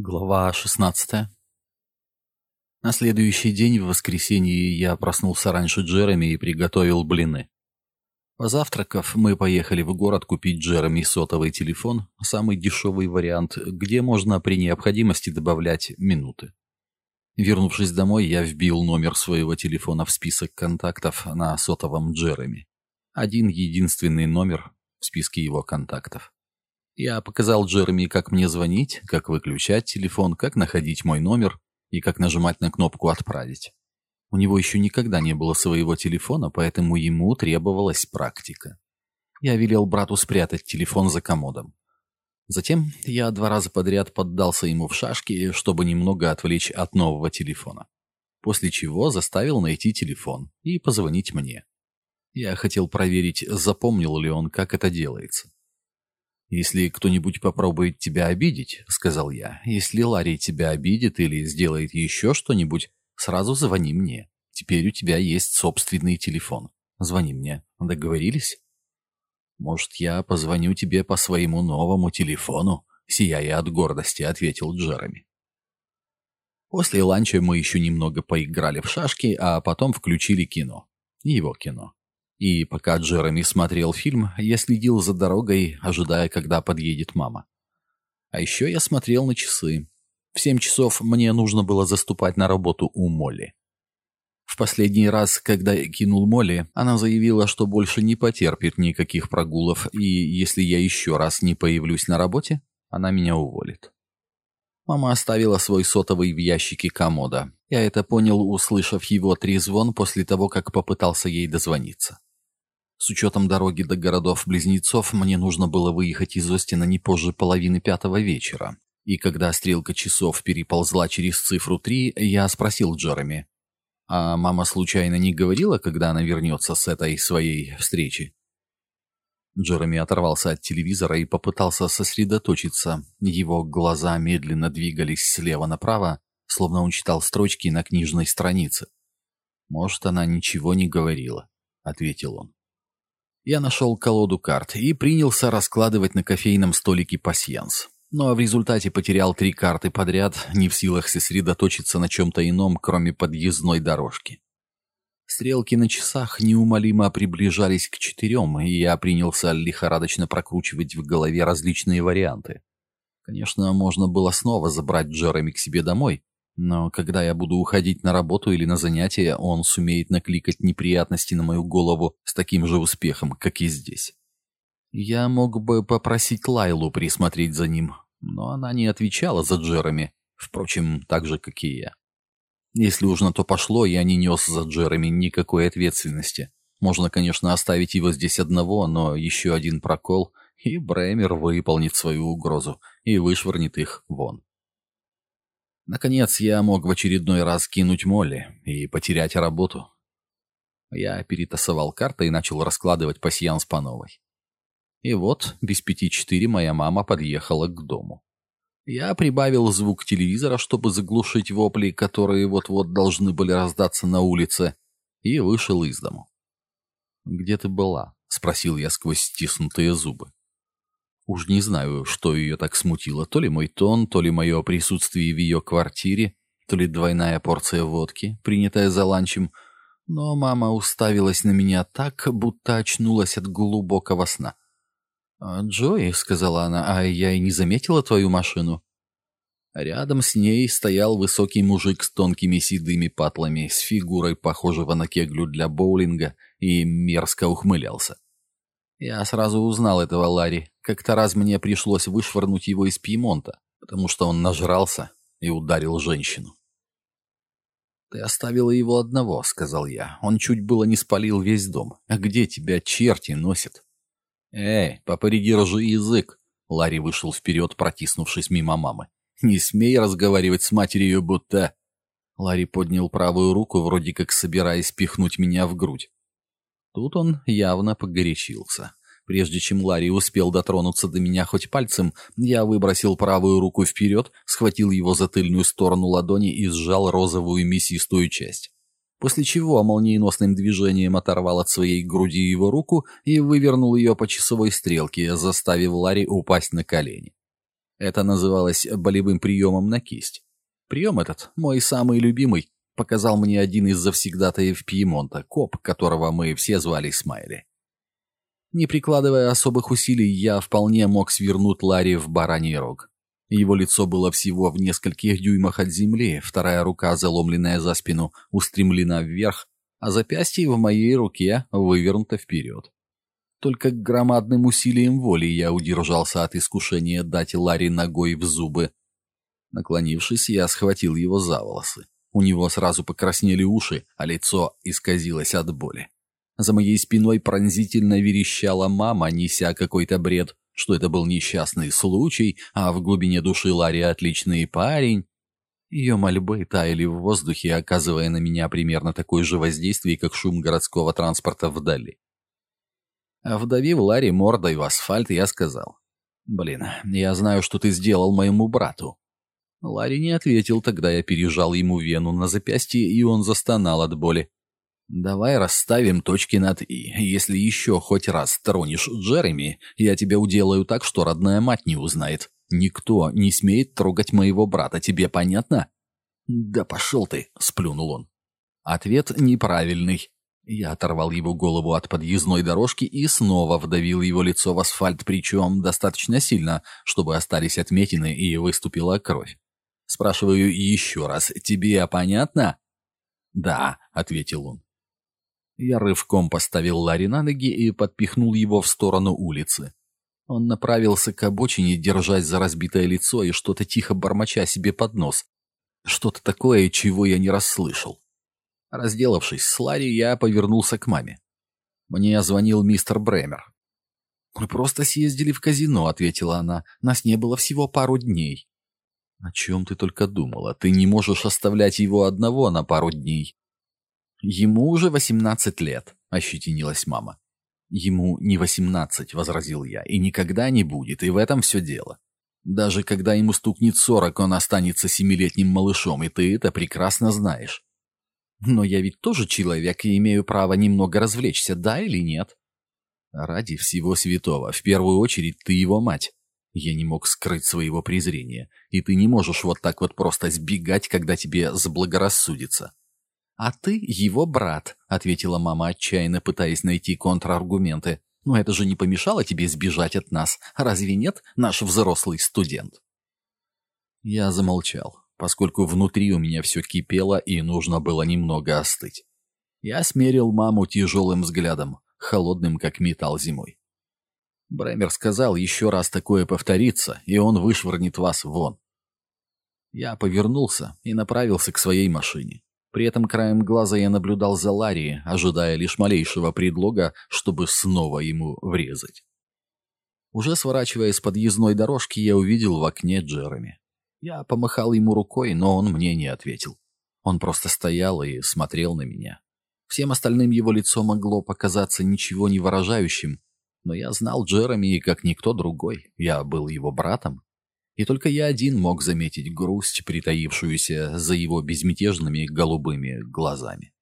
Глава 16 На следующий день, в воскресенье, я проснулся раньше Джереми и приготовил блины. Позавтракав, мы поехали в город купить Джереми сотовый телефон, самый дешевый вариант, где можно при необходимости добавлять минуты. Вернувшись домой, я вбил номер своего телефона в список контактов на сотовом Джереми. Один единственный номер в списке его контактов. Я показал Джереми, как мне звонить, как выключать телефон, как находить мой номер и как нажимать на кнопку «Отправить». У него еще никогда не было своего телефона, поэтому ему требовалась практика. Я велел брату спрятать телефон за комодом. Затем я два раза подряд поддался ему в шашки, чтобы немного отвлечь от нового телефона. После чего заставил найти телефон и позвонить мне. Я хотел проверить, запомнил ли он, как это делается. «Если кто-нибудь попробует тебя обидеть», — сказал я, — «если Ларри тебя обидит или сделает еще что-нибудь, сразу звони мне. Теперь у тебя есть собственный телефон. Звони мне. Договорились?» «Может, я позвоню тебе по своему новому телефону?» — сияя от гордости, ответил Джереми. После ланча мы еще немного поиграли в шашки, а потом включили кино. Его кино. И пока Джереми смотрел фильм, я следил за дорогой, ожидая, когда подъедет мама. А еще я смотрел на часы. В семь часов мне нужно было заступать на работу у Молли. В последний раз, когда я кинул Молли, она заявила, что больше не потерпит никаких прогулов, и если я еще раз не появлюсь на работе, она меня уволит. Мама оставила свой сотовый в ящике комода. Я это понял, услышав его трезвон после того, как попытался ей дозвониться. С учетом дороги до городов-близнецов мне нужно было выехать из Остина не позже половины пятого вечера. И когда стрелка часов переползла через цифру три, я спросил Джереми. «А мама случайно не говорила, когда она вернется с этой своей встречи?» Джереми оторвался от телевизора и попытался сосредоточиться. Его глаза медленно двигались слева направо, словно он читал строчки на книжной странице. «Может, она ничего не говорила», — ответил он. Я нашел колоду карт и принялся раскладывать на кофейном столике пасьянс. Но в результате потерял три карты подряд, не в силах сосредоточиться на чем-то ином, кроме подъездной дорожки. Стрелки на часах неумолимо приближались к четырем, и я принялся лихорадочно прокручивать в голове различные варианты. Конечно, можно было снова забрать Джереми к себе домой, но когда я буду уходить на работу или на занятия, он сумеет накликать неприятности на мою голову с таким же успехом, как и здесь. Я мог бы попросить Лайлу присмотреть за ним, но она не отвечала за Джереми, впрочем, так же, как и я. Если уж на то пошло, я не нес за Джереми никакой ответственности. Можно, конечно, оставить его здесь одного, но еще один прокол, и Брэмер выполнит свою угрозу и вышвырнет их вон. Наконец, я мог в очередной раз кинуть Молли и потерять работу. Я перетасовал карты и начал раскладывать пасьянс по новой. И вот, без пяти четыре моя мама подъехала к дому. Я прибавил звук телевизора, чтобы заглушить вопли, которые вот-вот должны были раздаться на улице, и вышел из дому. «Где ты была?» — спросил я сквозь стиснутые зубы. Уж не знаю, что ее так смутило, то ли мой тон, то ли мое присутствие в ее квартире, то ли двойная порция водки, принятая за ланчем, но мама уставилась на меня так, будто очнулась от глубокого сна. «А, «Джои», — сказала она, — «а я и не заметила твою машину». Рядом с ней стоял высокий мужик с тонкими седыми патлами, с фигурой, похожего на кеглю для боулинга, и мерзко ухмылялся. Я сразу узнал этого Ларри. Как-то раз мне пришлось вышвырнуть его из Пьемонта, потому что он нажрался и ударил женщину. «Ты оставила его одного», — сказал я. «Он чуть было не спалил весь дом. А где тебя черти носят?» «Эй, попридержи язык!» Ларри вышел вперед, протиснувшись мимо мамы. «Не смей разговаривать с матерью, будто...» Ларри поднял правую руку, вроде как собираясь пихнуть меня в грудь. Тут он явно погорячился. Прежде чем Ларри успел дотронуться до меня хоть пальцем, я выбросил правую руку вперед, схватил его за тыльную сторону ладони и сжал розовую мясистую часть. После чего молниеносным движением оторвал от своей груди его руку и вывернул ее по часовой стрелке, заставив Ларри упасть на колени. Это называлось болевым приемом на кисть. Прием этот, мой самый любимый, показал мне один из завсегдатаев Пьемонта, коп, которого мы все звали Смайли. Не прикладывая особых усилий, я вполне мог свернуть Ларри в бараний рог. Его лицо было всего в нескольких дюймах от земли, вторая рука, заломленная за спину, устремлена вверх, а запястье в моей руке вывернуто вперед. Только громадным усилием воли я удержался от искушения дать Ларри ногой в зубы. Наклонившись, я схватил его за волосы. У него сразу покраснели уши, а лицо исказилось от боли. За моей спиной пронзительно верещала мама, неся какой-то бред, что это был несчастный случай, а в глубине души Ларри отличный парень. Ее мольбы таяли в воздухе, оказывая на меня примерно такое же воздействие, как шум городского транспорта вдали. Вдавив Ларри мордой в асфальт, я сказал. «Блин, я знаю, что ты сделал моему брату». Ларри не ответил, тогда я пережал ему вену на запястье, и он застонал от боли. «Давай расставим точки над «и». Если еще хоть раз тронешь Джереми, я тебя уделаю так, что родная мать не узнает. Никто не смеет трогать моего брата, тебе понятно?» «Да пошел ты», — сплюнул он. Ответ неправильный. Я оторвал его голову от подъездной дорожки и снова вдавил его лицо в асфальт, причем достаточно сильно, чтобы остались отметины и выступила кровь. Спрашиваю еще раз, тебе понятно? «Да», — ответил он. Я рывком поставил Ларри на ноги и подпихнул его в сторону улицы. Он направился к обочине, держась за разбитое лицо и что-то тихо бормоча себе под нос. Что-то такое, чего я не расслышал. Разделавшись с Ларри, я повернулся к маме. Мне звонил мистер Бремер. «Мы просто съездили в казино», — ответила она. «Нас не было всего пару дней». «О чем ты только думала? Ты не можешь оставлять его одного на пару дней». «Ему уже восемнадцать лет», — ощетинилась мама. «Ему не восемнадцать», — возразил я, — «и никогда не будет, и в этом все дело. Даже когда ему стукнет сорок, он останется семилетним малышом, и ты это прекрасно знаешь». «Но я ведь тоже человек и имею право немного развлечься, да или нет?» «Ради всего святого, в первую очередь ты его мать». Я не мог скрыть своего презрения, и ты не можешь вот так вот просто сбегать, когда тебе заблагорассудится. «А ты его брат», — ответила мама, отчаянно пытаясь найти контраргументы. «Но это же не помешало тебе сбежать от нас. Разве нет, наш взрослый студент?» Я замолчал, поскольку внутри у меня все кипело и нужно было немного остыть. Я смерил маму тяжелым взглядом, холодным, как металл зимой. Бремер сказал, еще раз такое повторится, и он вышвырнет вас вон. Я повернулся и направился к своей машине. При этом краем глаза я наблюдал за Ларри, ожидая лишь малейшего предлога, чтобы снова ему врезать. Уже сворачивая с подъездной дорожки, я увидел в окне Джереми. Я помахал ему рукой, но он мне не ответил. Он просто стоял и смотрел на меня. Всем остальным его лицо могло показаться ничего не выражающим, но я знал Джереми как никто другой. Я был его братом. И только я один мог заметить грусть, притаившуюся за его безмятежными голубыми глазами.